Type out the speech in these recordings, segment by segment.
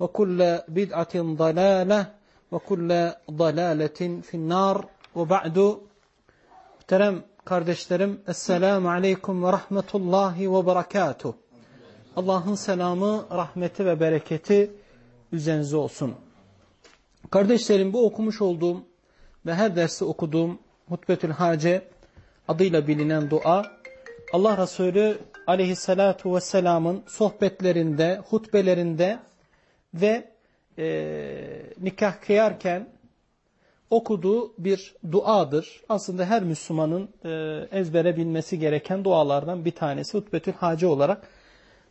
وكل بدعة ضلالة وكل ضلالة في النار وبعد Muhterem kardeşlerim, Esselamu Aleyküm ve Rahmetullahi ve Berekatuh. Allah'ın selamı, rahmeti ve bereketi üzerinize olsun. Kardeşlerim bu okumuş olduğum ve her dersi okuduğum Hutbetül Hace adıyla bilinen dua, Allah Resulü aleyhissalatu vesselamın sohbetlerinde, hutbelerinde ve e, nikah kıyarken okuduğu bir duadır. Aslında her Müslümanın e, ezbere bilmesi gereken dualardan bir tanesi Hutbetül Hace olarak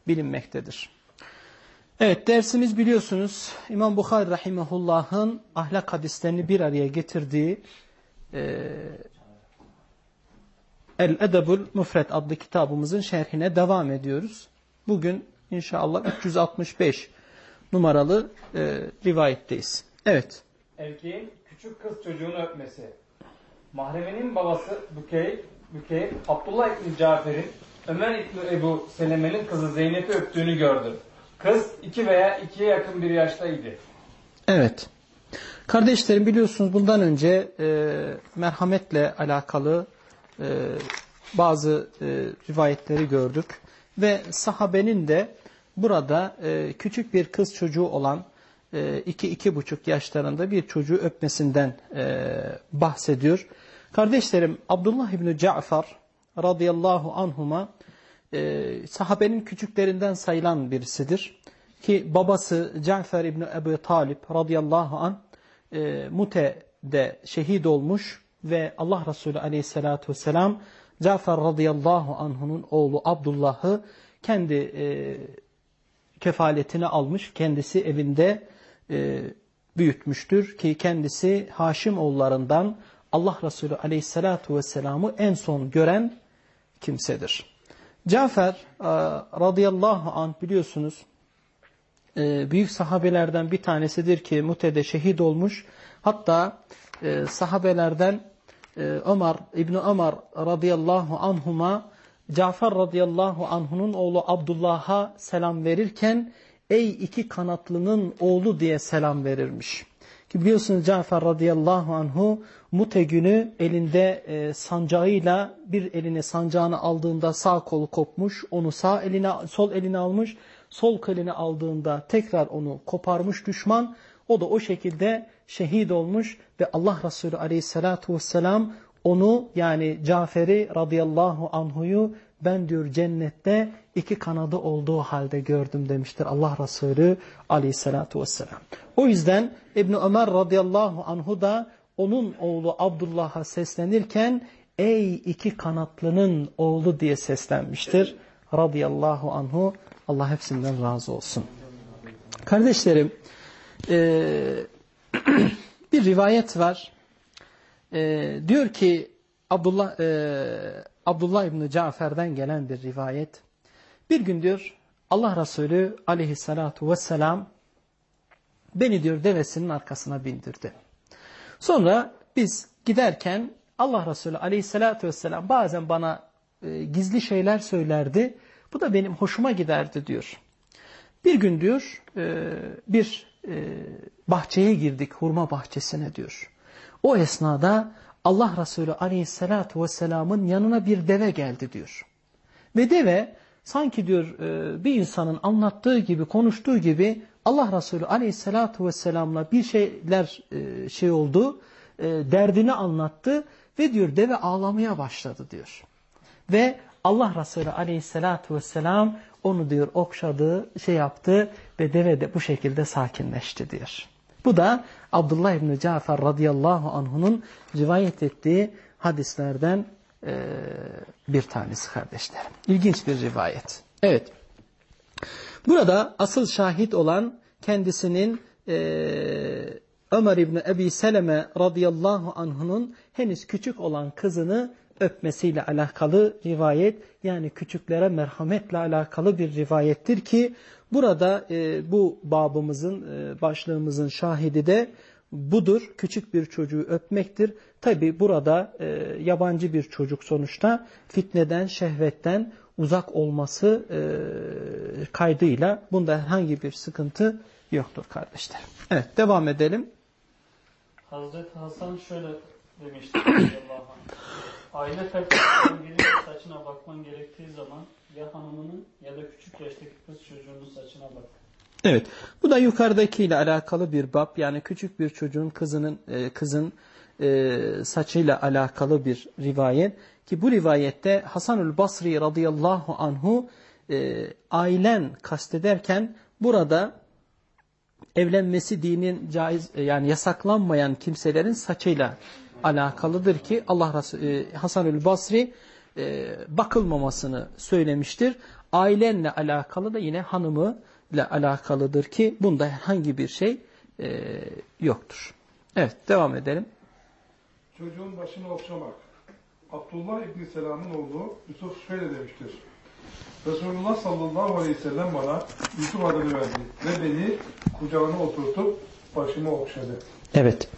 bilinmektedir. Evet dersimiz biliyorsunuz İmam Bukhari Rahimahullah'ın ahlak hadislerini bir araya getirdiği e, El-Edebul Mufret adlı kitabımızın şerhine devam ediyoruz. Bugün inşallah 365 numaralı e, rivayetteyiz. Evet. Erkeğin küçük kız çocuğunu öpmesi. Mahreminin babası Bükey, Bükey Abdullah İbni Cafer'in Ömer İbni Ebu Seleme'nin kızı Zeynep'i öptüğünü gördü. Kız iki veya ikiye yakın bir yaştaydı. Evet. Kardeşlerim biliyorsunuz bundan önce e, merhametle alakalı e, bazı e, rivayetleri gördük. Ve sahabenin de burada e, küçük bir kız çocuğu olan e, iki iki buçuk yaşlarında bir çocuğu öpmesinden e, bahsediyor. Kardeşlerim Abdullah İbni Cafer radıyallahu anhuma e, sahabenin küçüklerinden sayılan birisidir. Ki babası Cafer İbni Ebu Talip radıyallahu an e, Mute'de şehit olmuş ve Allah Resulü aleyhissalatu vesselam Cafer radıyallahu anh'unun oğlu Abdullah'ı kendi e, kefaletine almış. Kendisi evinde e, büyütmüştür ki kendisi Haşim oğullarından Allah Resulü aleyhissalatu vesselam'ı en son gören kimsedir. Cafer e, radıyallahu anh biliyorsunuz e, büyük sahabelerden bir tanesidir ki Mute'de şehit olmuş. Hatta e, sahabelerden e, Ömer İbni Ömer radıyallahu anhuma Cafer radıyallahu anhunun oğlu Abdullah'a selam verirken ey iki kanatlının oğlu diye selam verirmiş. Ki biliyorsunuz Cafer radıyallahu anhu Mute günü elinde e, sancağıyla bir eline sancağını aldığında sağ kolu kopmuş. Onu sağ eline sol eline almış. Sol kolini aldığında tekrar onu koparmış düşman. O da o şekilde şehit olmuş ve Allah Resulü aleyhissalatu vesselam onu yani Cafer'i radıyallahu anhuyu ben diyor cennette iki kanadı olduğu halde gördüm demiştir Allah Resulü aleyhissalatu vesselam. O yüzden İbni Ömer radıyallahu anhu da onun oğlu Abdullah'a seslenirken ey iki kanatlının oğlu diye seslenmiştir. Radıyallahu anhu Allah hepsinden razı olsun. Kardeşlerim bir rivayet var. E, diyor ki Abdullah e, Abdullah İbni Cafer'den gelen bir rivayet. Bir gün diyor Allah Resulü aleyhissalatu vesselam beni diyor devesinin arkasına bindirdi. Sonra biz giderken Allah Resulü aleyhissalatu vesselam bazen bana e, gizli şeyler söylerdi. Bu da benim hoşuma giderdi diyor. Bir gün diyor e, bir e, bahçeye girdik hurma bahçesine diyor. O esnada Allah Resulü aleyhissalatu vesselamın yanına bir deve geldi diyor. Ve deve sanki diyor e, bir insanın anlattığı gibi konuştuğu gibi Allah Resulü aleyhissalatu vesselamla bir şeyler e, şey oldu e, derdini anlattı ve diyor deve ağlamaya başladı diyor. Ve Allah Resulü aleyhissalatu vesselam onu diyor okşadı, şey yaptı ve deve de bu şekilde sakinleşti diyor. Bu da Abdullah İbni Cafer radıyallahu anh'unun rivayet ettiği hadislerden e, bir tanesi kardeşlerim. İlginç bir rivayet. Evet. Burada asıl şahit olan kendisinin e, Ömer İbni Ebi Seleme radıyallahu anh'unun henüz küçük olan kızını öpmesiyle alakalı rivayet yani küçüklere merhametle alakalı bir rivayettir ki burada e, bu babımızın e, başlığımızın şahidi de budur. Küçük bir çocuğu öpmektir. Tabi burada e, yabancı bir çocuk sonuçta fitneden, şehvetten uzak olması e, kaydıyla bunda herhangi bir sıkıntı yoktur kardeşler. Evet devam edelim. Hazreti Hasan şöyle demişti anh. Aile birinin saçına bakman gerektiği zaman ya hanımının ya da küçük yaştaki kız çocuğunun saçına bak. Evet. Bu da yukarıdakiyle alakalı bir bab. Yani küçük bir çocuğun kızının e, kızın e, saçıyla alakalı bir rivayet. Ki bu rivayette Hasanül Basri radıyallahu anhu e, ailen kastederken burada evlenmesi dinin caiz yani yasaklanmayan kimselerin saçıyla alakalıdır ki Allah Resulü Hasanül Basri bakılmamasını söylemiştir. Ailenle alakalı da yine hanımı ile alakalıdır ki bunda herhangi bir şey e, yoktur. Evet devam edelim. Çocuğun başını okşamak. Abdullah İbni Selam'ın oğlu Yusuf şöyle demiştir. Resulullah sallallahu aleyhi ve sellem bana Yusuf adını verdi ve beni kucağına oturtup başımı okşadı. Evet.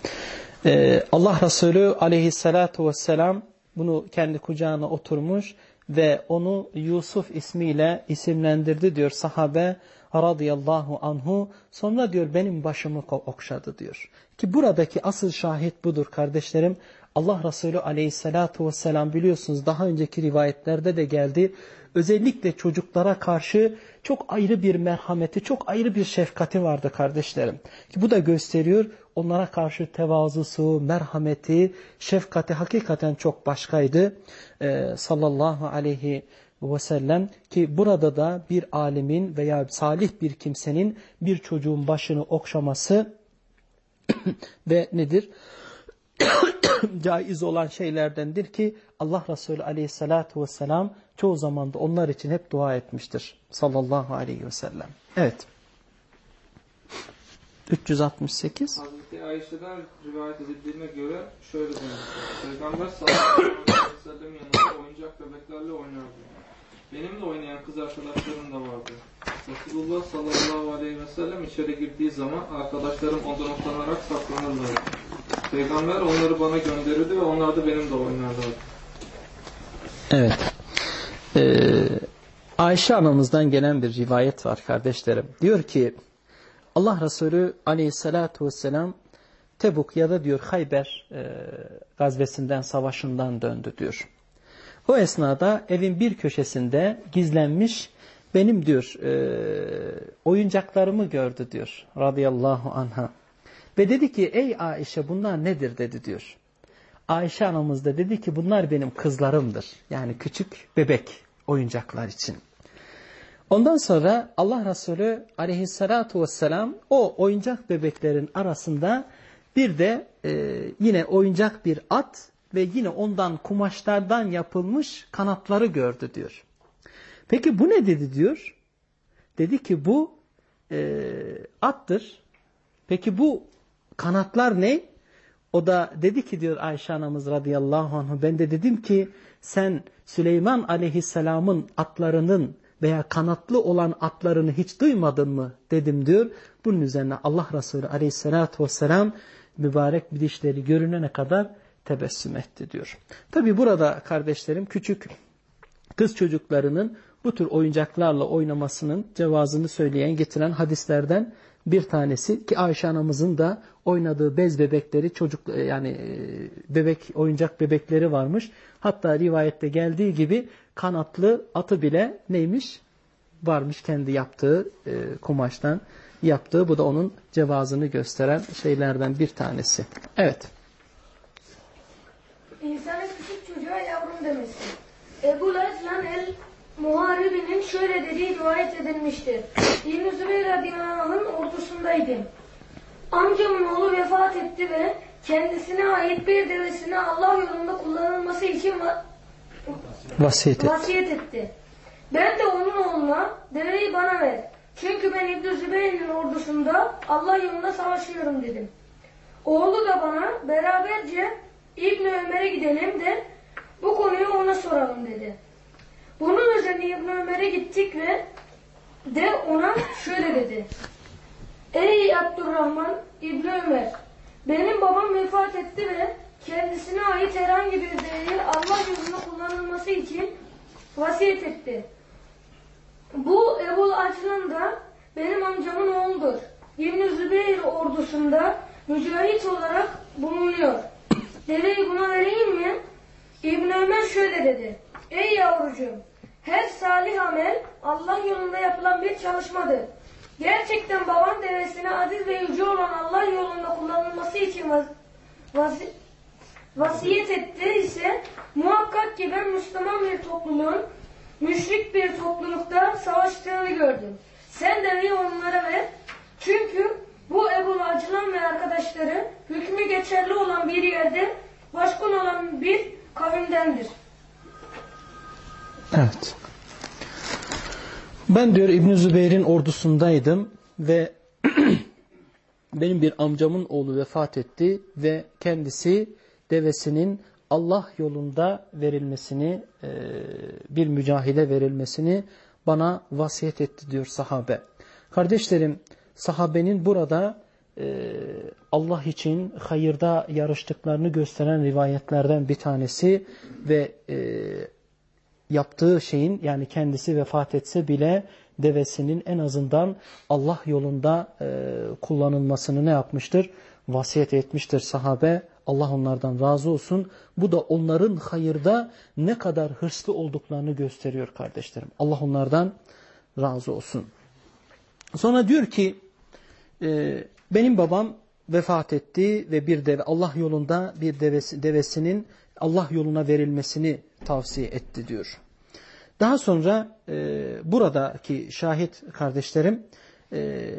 Ee, Allah Resulü aleyhissalatu vesselam bunu kendi kucağına oturmuş ve onu Yusuf ismiyle isimlendirdi diyor sahabe radıyallahu anhu. Sonra diyor benim başımı okşadı diyor. Ki buradaki asıl şahit budur kardeşlerim. Allah Resulü aleyhissalatu vesselam biliyorsunuz daha önceki rivayetlerde de geldi. Özellikle çocuklara karşı çok ayrı bir merhameti, çok ayrı bir şefkati vardı kardeşlerim. Ki bu da gösteriyor onlara karşı tevazusu, merhameti, şefkati hakikaten çok başkaydı. Ee, sallallahu aleyhi ve sellem ki burada da bir alimin veya salih bir kimsenin bir çocuğun başını okşaması ve nedir? Caiz olan şeylerdendir ki Allah Resulü aleyhissalatu vesselam çoğu zaman da onlar için hep dua etmiştir. Sallallahu aleyhi ve sellem. Evet. 368. Hazreti Ayşe'den rivayet edildiğine göre şöyle demiştir. Peygamber sallallahu aleyhi ve sellem yanında oyuncak bebeklerle oynardı. Benimle oynayan kız arkadaşlarım da vardı. Resulullah sallallahu aleyhi ve sellem içeri girdiği zaman arkadaşlarım ondan utlanarak saklanırlardı. Peygamber onları bana gönderirdi ve onlar da benimle oynarlardı. Evet. Ee, Ayşe anamızdan gelen bir rivayet var kardeşlerim. Diyor ki Allah Resulü aleyhissalatu vesselam Tebuk ya da diyor Hayber e, gazvesinden, savaşından döndü diyor. O esnada evin bir köşesinde gizlenmiş benim diyor e, oyuncaklarımı gördü diyor radıyallahu anha. Ve dedi ki ey Ayşe bunlar nedir dedi diyor. Ayşe anamız da dedi ki bunlar benim kızlarımdır. Yani küçük bebek oyuncaklar için. Ondan sonra Allah Resulü aleyhissalatu vesselam o oyuncak bebeklerin arasında bir de e, yine oyuncak bir at ve yine ondan kumaşlardan yapılmış kanatları gördü diyor. Peki bu ne dedi diyor? Dedi ki bu e, attır. Peki bu kanatlar ne? O da dedi ki diyor Ayşe anamız radıyallahu anh ben de dedim ki sen Süleyman aleyhisselamın atlarının veya kanatlı olan atlarını hiç duymadın mı dedim diyor. Bunun üzerine Allah Resulü aleyhissalatu vesselam mübarek bir dişleri görünene kadar tebessüm etti diyor. Tabi burada kardeşlerim küçük kız çocuklarının bu tür oyuncaklarla oynamasının cevazını söyleyen, getiren hadislerden bir tanesi ki Ayşe anamızın da oynadığı bez bebekleri çocuk yani e, bebek oyuncak bebekleri varmış. Hatta rivayette geldiği gibi kanatlı atı bile neymiş? Varmış kendi yaptığı e, kumaştan yaptığı. Bu da onun cevazını gösteren şeylerden bir tanesi. Evet. İnsanın küçük çocuğa yavrum demesi. Ebu Lezlan el Şöyle dediği rivayet edilmiştir. İbn-i Zübeyir radıyallahu ordusundaydım. Amcamın oğlu vefat etti ve kendisine ait bir devesini Allah yolunda kullanılması için va- Vasiyet et. vasiyet etti. Ben de onun oğluna deveyi bana ver. Çünkü ben İbn-i Zübeyir'in ordusunda Allah yolunda savaşıyorum dedim. Oğlu da bana beraberce İbn Ömer'e gidelim de bu konuyu ona soralım dedi. Bunun üzerine İbn Ömer'e gittik ve de ona şöyle dedi. Ey Abdurrahman İbn Ömer benim babam vefat etti ve kendisine ait herhangi bir değeri Allah yolunda kullanılması için vasiyet etti. Bu Ebu Aclan da benim amcamın oğludur. İbn-i Zübeyir ordusunda mücahit olarak bulunuyor. Deveyi buna vereyim mi? İbn Ömer şöyle dedi. Ey yavrucuğum, her salih amel Allah yolunda yapılan bir çalışmadır. Gerçekten baban devesine aziz ve yüce olan Allah yolunda kullanılması için vaz vasi- vasiyet etti ise muhakkak ki ben Müslüman bir toplumun müşrik bir toplulukta savaştığını gördüm. Sen deveyi onlara ver. Çünkü bu Ebu Acılan ve arkadaşları hükmü geçerli olan bir yerde başkın olan bir kavimdendir. Evet. Ben diyor İbn Zübeyir'in ordusundaydım ve benim bir amcamın oğlu vefat etti ve kendisi devesinin Allah yolunda verilmesini, e, bir mücahide verilmesini bana vasiyet etti diyor sahabe. Kardeşlerim, sahabenin burada e, Allah için hayırda yarıştıklarını gösteren rivayetlerden bir tanesi ve e, yaptığı şeyin yani kendisi vefat etse bile devesinin en azından Allah yolunda e, kullanılmasını ne yapmıştır? Vasiyet etmiştir sahabe. Allah onlardan razı olsun. Bu da onların hayırda ne kadar hırslı olduklarını gösteriyor kardeşlerim. Allah onlardan razı olsun. Sonra diyor ki e, benim babam vefat etti ve bir deve Allah yolunda bir devesi, devesinin Allah yoluna verilmesini tavsiye etti diyor. Daha sonra e, buradaki şahit kardeşlerim e,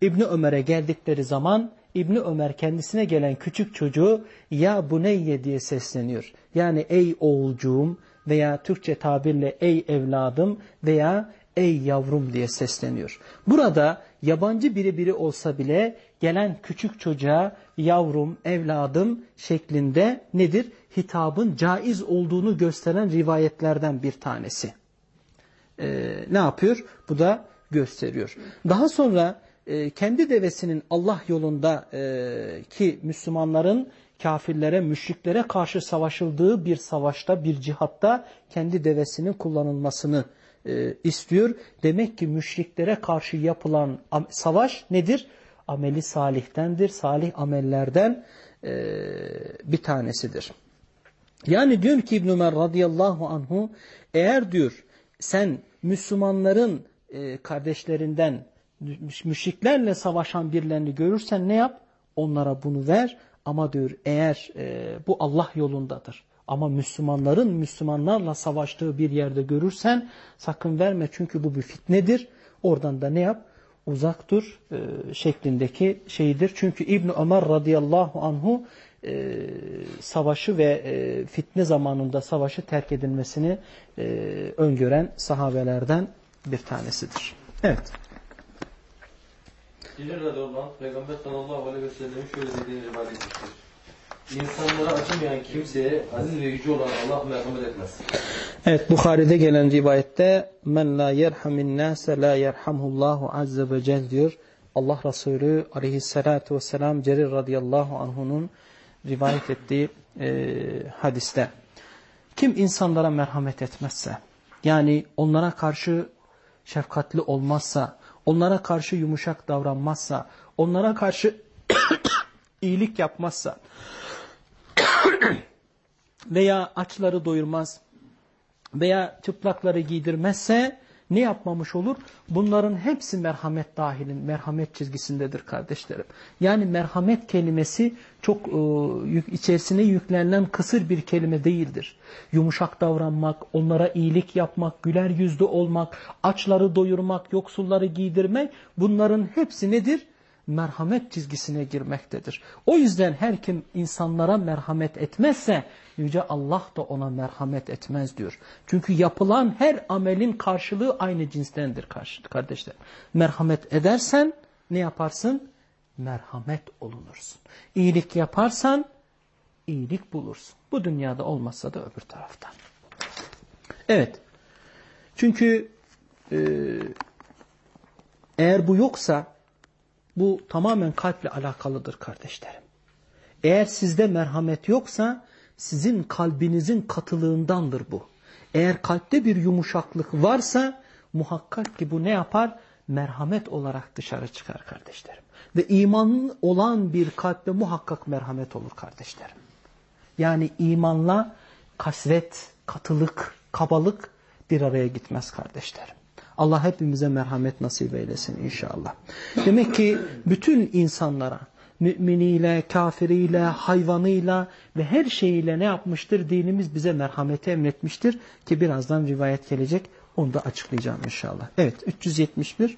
İbni Ömer'e geldikleri zaman İbni Ömer kendisine gelen küçük çocuğu ya buneyye diye sesleniyor. Yani ey oğulcuğum veya Türkçe tabirle ey evladım veya ey yavrum diye sesleniyor. Burada yabancı biri biri olsa bile gelen küçük çocuğa yavrum, evladım şeklinde nedir? Hitabın caiz olduğunu gösteren rivayetlerden bir tanesi. Ee, ne yapıyor? Bu da gösteriyor. Daha sonra e, kendi devesinin Allah yolunda e, ki Müslümanların kafirlere, müşriklere karşı savaşıldığı bir savaşta, bir cihatta kendi devesinin kullanılmasını e, istiyor. Demek ki müşriklere karşı yapılan savaş nedir? Ameli salihtendir, salih amellerden e, bir tanesidir. Yani diyor ki İbn Ömer radıyallahu anhu eğer diyor sen Müslümanların e, kardeşlerinden müşriklerle savaşan birilerini görürsen ne yap? Onlara bunu ver ama diyor eğer e, bu Allah yolundadır. Ama Müslümanların Müslümanlarla savaştığı bir yerde görürsen sakın verme çünkü bu bir fitnedir. Oradan da ne yap? Uzak dur e, şeklindeki şeydir. Çünkü İbn Ömer radıyallahu anhu e, savaşı ve e, fitne zamanında savaşı terk edilmesini e, öngören sahabelerden bir tanesidir. Evet. Celil radıyallahu anh Peygamber sallallahu aleyhi ve sellem'in şöyle dediğini rivayet etmiştir. İnsanlara acımayan kimseye aziz ve yüce olan Allah merhamet etmez. Evet Bukhari'de gelen rivayette men la yerhamin nase la yerhamhullahu azze ve cel diyor. Allah Resulü aleyhissalatu vesselam Cerir radıyallahu anhunun rivayet ettiği e, hadiste. Kim insanlara merhamet etmezse, yani onlara karşı şefkatli olmazsa, onlara karşı yumuşak davranmazsa, onlara karşı iyilik yapmazsa veya açları doyurmaz veya çıplakları giydirmezse ne yapmamış olur? Bunların hepsi merhamet dahilin, merhamet çizgisindedir kardeşlerim. Yani merhamet kelimesi çok e, içerisine yüklenilen kısır bir kelime değildir. Yumuşak davranmak, onlara iyilik yapmak, güler yüzlü olmak, açları doyurmak, yoksulları giydirmek bunların hepsi nedir? Merhamet çizgisine girmektedir. O yüzden her kim insanlara merhamet etmezse Yüce Allah da ona merhamet etmez diyor. Çünkü yapılan her amelin karşılığı aynı cinstendir kardeşler. Merhamet edersen ne yaparsın? Merhamet olunursun. İyilik yaparsan iyilik bulursun. Bu dünyada olmazsa da öbür taraftan. Evet. Çünkü e, eğer bu yoksa bu tamamen kalple alakalıdır kardeşlerim. Eğer sizde merhamet yoksa sizin kalbinizin katılığındandır bu. Eğer kalpte bir yumuşaklık varsa muhakkak ki bu ne yapar? Merhamet olarak dışarı çıkar kardeşlerim. Ve imanın olan bir kalpte muhakkak merhamet olur kardeşlerim. Yani imanla kasvet, katılık, kabalık bir araya gitmez kardeşlerim. Allah hepimize merhamet nasip eylesin inşallah. Demek ki bütün insanlara müminiyle, kafiriyle, hayvanıyla ve her şeyiyle ne yapmıştır? Dinimiz bize merhameti emretmiştir ki birazdan rivayet gelecek. Onu da açıklayacağım inşallah. Evet 371.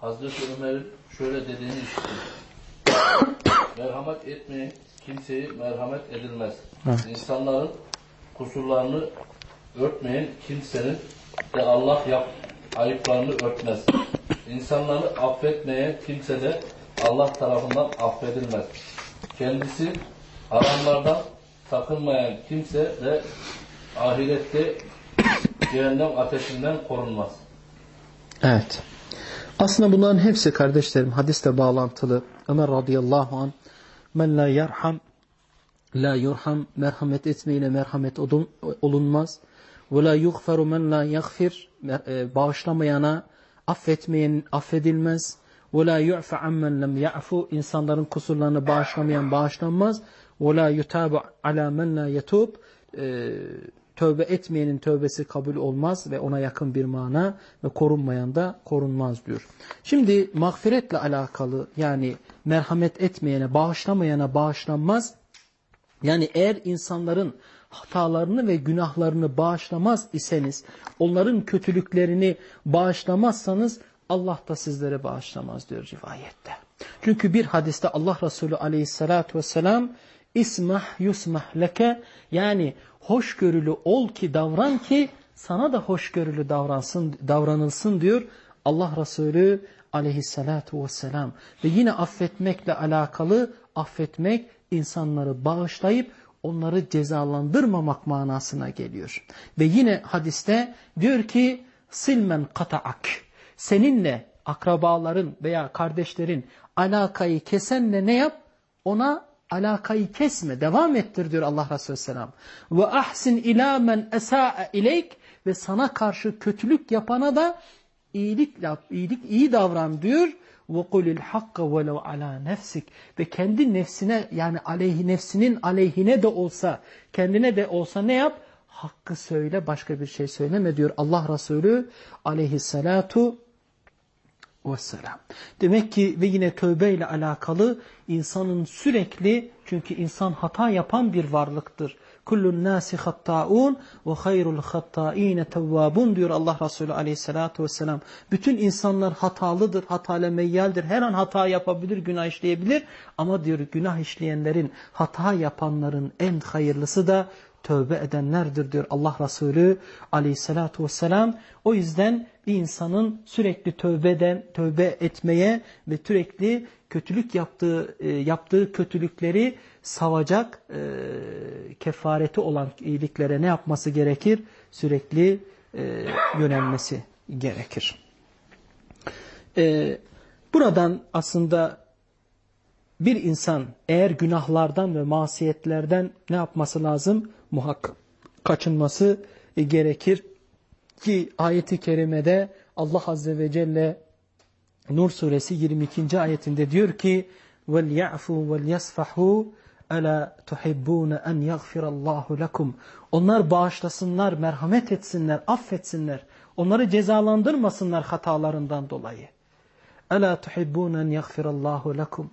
Hazreti Ömer şöyle dediğini işittim. merhamet etmeyin kimseye merhamet edilmez. Evet. İnsanların kusurlarını örtmeyen kimsenin de Allah yap, ayıplarını örtmez. İnsanları affetmeyen kimse de Allah tarafından affedilmez. Kendisi haramlardan sakınmayan kimse de ahirette cehennem ateşinden korunmaz. Evet. Aslında bunların hepsi kardeşlerim hadiste bağlantılı. Ömer radıyallahu anh Men la yerham la yurham merhamet etmeyene merhamet olunmaz. Ve la yughferu men la yaghfir e, bağışlamayana affetmeyen affedilmez. Ve la yu'fa ammen lem ya'fu insanların kusurlarını bağışlamayan bağışlanmaz. Ve la yutabu ala men la yetub e, tövbe etmeyenin tövbesi kabul olmaz ve ona yakın bir mana ve korunmayan da korunmaz diyor. Şimdi mağfiretle alakalı yani merhamet etmeyene, bağışlamayana bağışlanmaz. Yani eğer insanların hatalarını ve günahlarını bağışlamaz iseniz, onların kötülüklerini bağışlamazsanız Allah da sizlere bağışlamaz diyor rivayette. Çünkü bir hadiste Allah Resulü aleyhissalatü vesselam İsmah yusmah leke yani hoşgörülü ol ki davran ki sana da hoşgörülü davransın, davranılsın diyor Allah Resulü aleyhissalatu vesselam. Ve yine affetmekle alakalı affetmek insanları bağışlayıp onları cezalandırmamak manasına geliyor. Ve yine hadiste diyor ki silmen kata'ak seninle akrabaların veya kardeşlerin alakayı kesenle ne yap? Ona alakayı kesme, devam ettir diyor Allah Resulü Selam. Ve ahsin ila men esa'a ileyk ve sana karşı kötülük yapana da iyilik iyilik iyi davran diyor. Kulil hakka velev ala nefsik ve kendi nefsine yani aleyhi nefsinin aleyhine de olsa kendine de olsa ne yap? Hakkı söyle başka bir şey söyleme diyor Allah Resulü aleyhissalatu vesselam. Demek ki ve yine tövbe ile alakalı insanın sürekli çünkü insan hata yapan bir varlıktır. Kullun nasi hattaun ve hayrul hattaine tevvabun diyor Allah Resulü aleyhissalatu vesselam. Bütün insanlar hatalıdır, hatale meyyaldir. Her an hata yapabilir, günah işleyebilir. Ama diyor günah işleyenlerin, hata yapanların en hayırlısı da tövbe edenlerdir diyor Allah Resulü aleyhissalatu vesselam. O yüzden bir insanın sürekli tövbeden, tövbe etmeye ve sürekli kötülük yaptığı e, yaptığı kötülükleri savacak e, kefareti olan iyiliklere ne yapması gerekir? Sürekli e, yönelmesi gerekir. Buradan aslında bir insan eğer günahlardan ve masiyetlerden ne yapması lazım? Muhakkak kaçınması e, gerekir ki ayeti kerimede Allah Azze ve Celle Nur suresi 22. ayetinde diyor ki وَلْيَعْفُوا وَلْيَصْفَحُوا أَلَا تُحِبُّونَ أَنْ يَغْفِرَ اللّٰهُ لَكُمْ Onlar bağışlasınlar, merhamet etsinler, affetsinler. Onları cezalandırmasınlar hatalarından dolayı. أَلَا تُحِبُّونَ أَنْ يَغْفِرَ اللّٰهُ لَكُمْ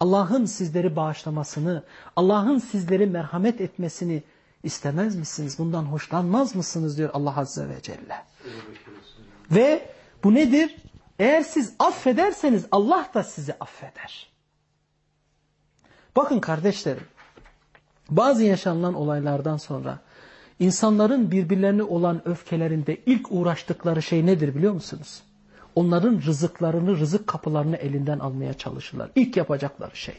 Allah'ın sizleri bağışlamasını, Allah'ın sizleri merhamet etmesini istemez misiniz? Bundan hoşlanmaz mısınız diyor Allah Azze ve Celle. Ve bu nedir? Eğer siz affederseniz Allah da sizi affeder. Bakın kardeşlerim, bazı yaşanılan olaylardan sonra insanların birbirlerine olan öfkelerinde ilk uğraştıkları şey nedir biliyor musunuz? Onların rızıklarını, rızık kapılarını elinden almaya çalışırlar. İlk yapacakları şey.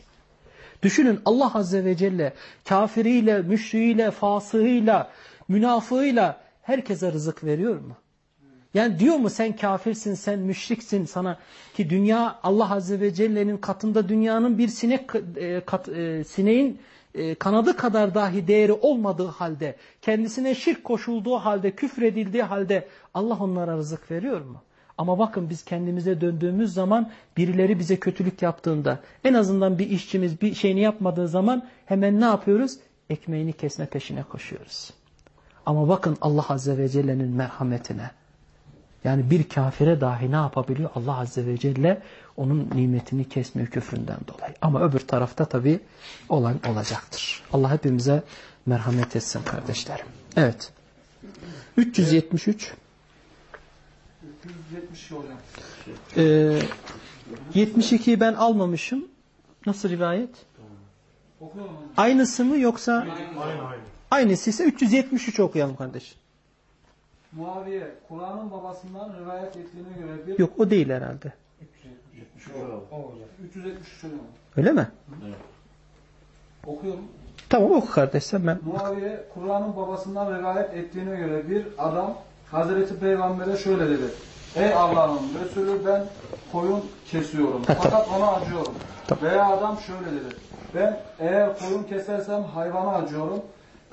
Düşünün Allah Azze ve Celle kafiriyle, müşriğiyle, fasığıyla, münafığıyla herkese rızık veriyor mu? Yani diyor mu sen kafirsin, sen müşriksin sana ki dünya Allah Azze ve Celle'nin katında dünyanın bir sinek e, kat, e, sineğin e, kanadı kadar dahi değeri olmadığı halde, kendisine şirk koşulduğu halde, küfredildiği halde Allah onlara rızık veriyor mu? Ama bakın biz kendimize döndüğümüz zaman birileri bize kötülük yaptığında en azından bir işçimiz bir şeyini yapmadığı zaman hemen ne yapıyoruz? Ekmeğini kesme peşine koşuyoruz. Ama bakın Allah Azze ve Celle'nin merhametine. Yani bir kafire dahi ne yapabiliyor? Allah Azze ve Celle onun nimetini kesmiyor küfründen dolayı. Ama öbür tarafta tabi olan olacaktır. Allah hepimize merhamet etsin kardeşlerim. Evet. 373 170 hocam. Ee, 72'yi ben almamışım. Nasıl rivayet? Okuyalım. Aynısı mı yoksa? Aynı aynı. Aynısı ise 373 okuyalım kardeş. Muaviye, Kur'an'ın babasından rivayet ettiğine göre bir Yok o değil herhalde. 373 hocam. Öyle mi? Okuyorum. Tamam oku kardeş sen ben. Muaviye, Kur'an'ın babasından rivayet ettiğine göre bir adam Hazreti Peygamber'e şöyle dedi. Ey Allah'ın Resulü ben koyun kesiyorum. Fakat ona acıyorum. Veya adam şöyle dedi. Ben eğer koyun kesersem hayvana acıyorum.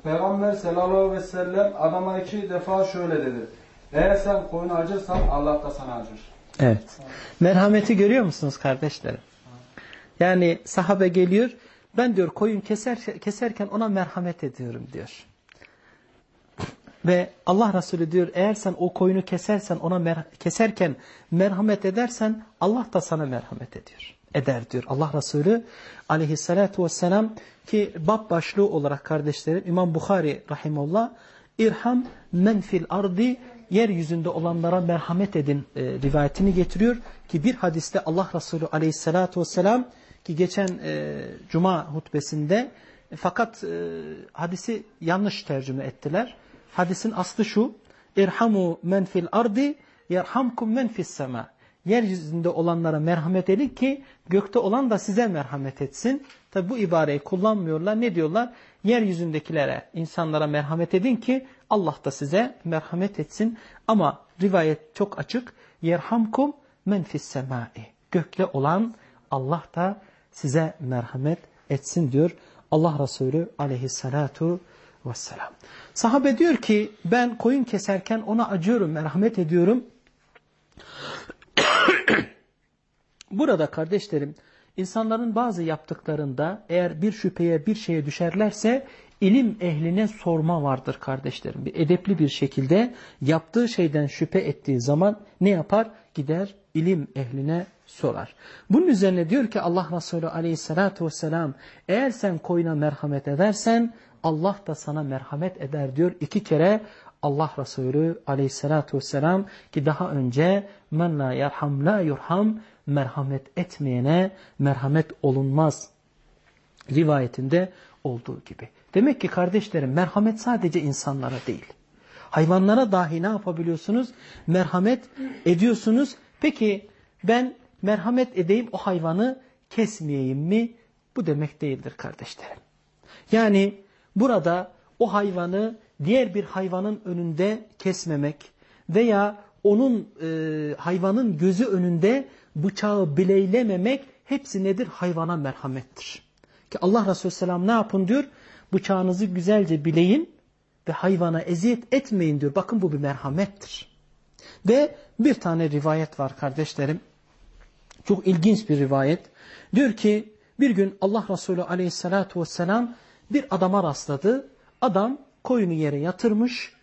Peygamber sallallahu aleyhi ve sellem adama iki defa şöyle dedi. Eğer sen koyunu acırsan Allah da sana acır. Evet. Merhameti görüyor musunuz kardeşlerim? Yani sahabe geliyor. Ben diyor koyun keser, keserken ona merhamet ediyorum diyor. Ve Allah Resulü diyor eğer sen o koyunu kesersen ona mer keserken merhamet edersen Allah da sana merhamet ediyor. Eder diyor Allah Resulü aleyhissalatu vesselam ki bab başlığı olarak kardeşlerim İmam Bukhari rahimullah irham men fil ardi yeryüzünde olanlara merhamet edin e, rivayetini getiriyor ki bir hadiste Allah Resulü aleyhissalatu vesselam ki geçen e, cuma hutbesinde fakat e, hadisi yanlış tercüme ettiler. Hadisin aslı şu. İrhamu men fil ardi yerhamkum men fis sema. Yeryüzünde olanlara merhamet edin ki gökte olan da size merhamet etsin. Tabi bu ibareyi kullanmıyorlar. Ne diyorlar? Yeryüzündekilere, insanlara merhamet edin ki Allah da size merhamet etsin. Ama rivayet çok açık. Yerhamkum men fis semai. Gökte olan Allah da size merhamet etsin diyor Allah Resulü aleyhissalatu vesselam. Sahabe diyor ki ben koyun keserken ona acıyorum, merhamet ediyorum. Burada kardeşlerim insanların bazı yaptıklarında eğer bir şüpheye bir şeye düşerlerse ilim ehline sorma vardır kardeşlerim. Bir edepli bir şekilde yaptığı şeyden şüphe ettiği zaman ne yapar? Gider ilim ehline sorar. Bunun üzerine diyor ki Allah Resulü aleyhissalatu vesselam eğer sen koyuna merhamet edersen Allah da sana merhamet eder diyor. iki kere Allah Resulü aleyhissalatu vesselam ki daha önce men la yerham la yurham merhamet etmeyene merhamet olunmaz rivayetinde olduğu gibi. Demek ki kardeşlerim merhamet sadece insanlara değil. Hayvanlara dahi ne yapabiliyorsunuz? Merhamet ediyorsunuz. Peki ben merhamet edeyim o hayvanı kesmeyeyim mi? Bu demek değildir kardeşlerim. Yani burada o hayvanı diğer bir hayvanın önünde kesmemek veya onun e, hayvanın gözü önünde bıçağı bileylememek hepsi nedir? Hayvana merhamettir. Ki Allah Resulü Selam ne yapın diyor? Bıçağınızı güzelce bileyin ve hayvana eziyet etmeyin diyor. Bakın bu bir merhamettir. Ve bir tane rivayet var kardeşlerim. Çok ilginç bir rivayet. Diyor ki bir gün Allah Resulü aleyhissalatu vesselam bir adama rastladı. Adam koyunu yere yatırmış,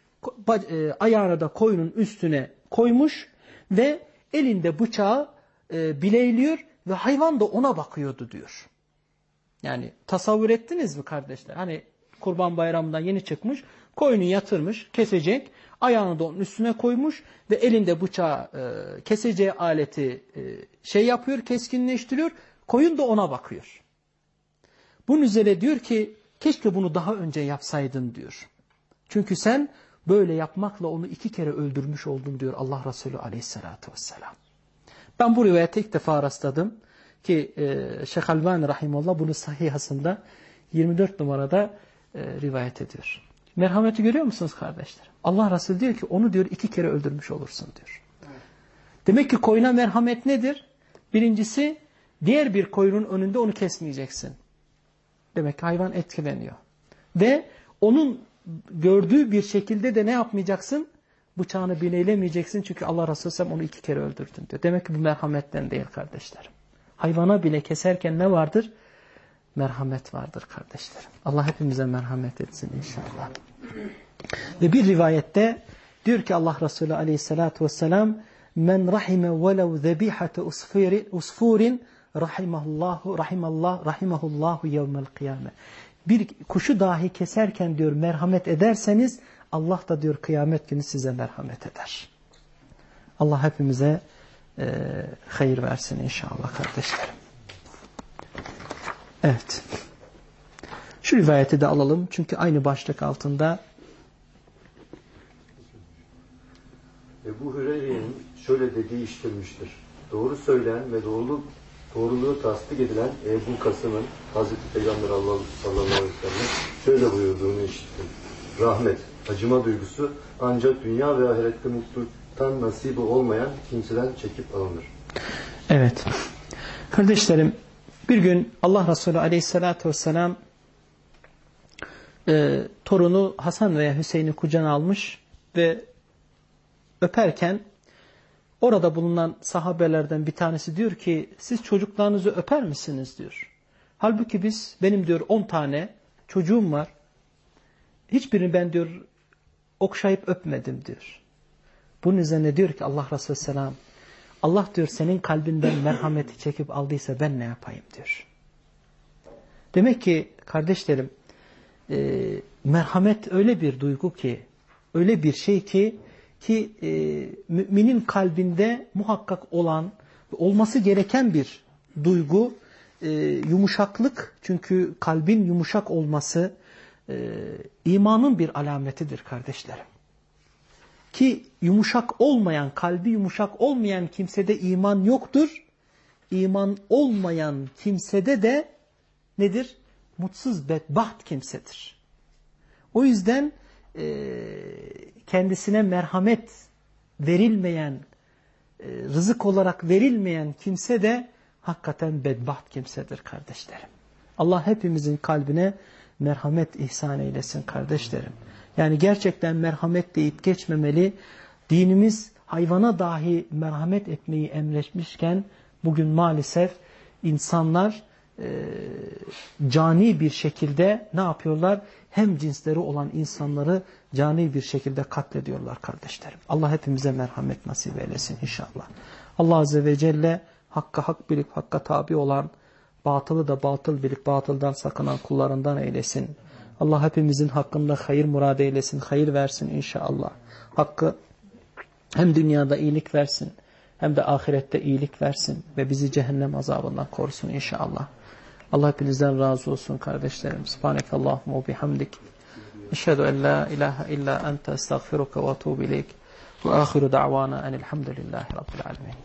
e, ayağını da koyunun üstüne koymuş ve elinde bıçağı e, bileyliyor ve hayvan da ona bakıyordu diyor. Yani tasavvur ettiniz mi kardeşler? Hani kurban bayramından yeni çıkmış, koyunu yatırmış, kesecek, ayağını da onun üstüne koymuş ve elinde bıçağı e, keseceği aleti e, şey yapıyor, keskinleştiriyor, koyun da ona bakıyor. Bunun üzere diyor ki, keşke bunu daha önce yapsaydın diyor. Çünkü sen böyle yapmakla onu iki kere öldürmüş oldun diyor Allah Resulü aleyhissalatü vesselam. Ben bu rivayete ilk defa rastladım ki e, Şeyh Albani Rahimullah bunu sahihasında 24 numarada e, rivayet ediyor. Merhameti görüyor musunuz kardeşler? Allah Resulü diyor ki onu diyor iki kere öldürmüş olursun diyor. Demek ki koyuna merhamet nedir? Birincisi diğer bir koyunun önünde onu kesmeyeceksin. Demek hayvan etkileniyor. Ve onun gördüğü bir şekilde de ne yapmayacaksın? Bıçağını bileylemeyeceksin çünkü Allah Resulü sen onu iki kere öldürdün diyor. Demek ki bu merhametten değil kardeşlerim. Hayvana bile keserken ne vardır? Merhamet vardır kardeşlerim. Allah hepimize merhamet etsin inşallah. Ve bir rivayette diyor ki Allah Resulü aleyhissalatu vesselam men rahime velev zebihate usfurin rahimahullahu rahimallah rahimahullahu yevmel kıyame. Bir kuşu dahi keserken diyor merhamet ederseniz Allah da diyor kıyamet günü size merhamet eder. Allah hepimize e, hayır versin inşallah kardeşlerim. Evet. Şu rivayeti de alalım. Çünkü aynı başlık altında Ebu Hüreyre'nin şöyle dediği iştirmiştir. Doğru söyleyen ve doğruluk, doğruluğu tasdik edilen Ebu Kasım'ın Hazreti Peygamber Allah sallallahu aleyhi ve sellem şöyle buyurduğunu işittim. Rahmet, acıma duygusu ancak dünya ve ahirette mutluluktan nasibi olmayan kimseden çekip alınır. Evet. Kardeşlerim bir gün Allah Resulü aleyhissalatü vesselam e, torunu Hasan veya Hüseyin'i kucağına almış ve öperken orada bulunan sahabelerden bir tanesi diyor ki siz çocuklarınızı öper misiniz diyor. Halbuki biz benim diyor 10 tane çocuğum var. Hiçbirini ben diyor okşayıp öpmedim diyor. Bunun üzerine diyor ki Allah Resulü Selam Allah diyor senin kalbinden merhameti çekip aldıysa ben ne yapayım diyor. Demek ki kardeşlerim e, merhamet öyle bir duygu ki öyle bir şey ki ki e, müminin kalbinde muhakkak olan olması gereken bir duygu e, yumuşaklık çünkü kalbin yumuşak olması e, imanın bir alametidir kardeşlerim. Ki yumuşak olmayan, kalbi yumuşak olmayan kimsede iman yoktur. İman olmayan kimsede de nedir? Mutsuz, bedbaht kimsedir. O yüzden kendisine merhamet verilmeyen, e, rızık olarak verilmeyen kimse de hakikaten bedbaht kimsedir kardeşlerim. Allah hepimizin kalbine merhamet ihsan eylesin kardeşlerim. Yani gerçekten merhamet deyip geçmemeli. Dinimiz hayvana dahi merhamet etmeyi emretmişken bugün maalesef insanlar e, cani bir şekilde ne yapıyorlar? Hem cinsleri olan insanları cani bir şekilde katlediyorlar kardeşlerim. Allah hepimize merhamet nasip eylesin inşallah. Allah Azze ve Celle hakka hak bilip hakka tabi olan, batılı da batıl bilip batıldan sakınan kullarından eylesin. Allah hepimizin hakkında hayır murad eylesin, hayır versin inşallah. Hakkı hem dünyada iyilik versin hem de ahirette iyilik versin ve bizi cehennem azabından korusun inşallah. Allah hepinizden razı olsun kardeşlerim. Subhanekallahumma ve bihamdik. Eşhedü en la ilahe illa ente estağfiruka ve etûbü ileyk. Ve ahiru da'vana enilhamdülillahi rabbil alemin.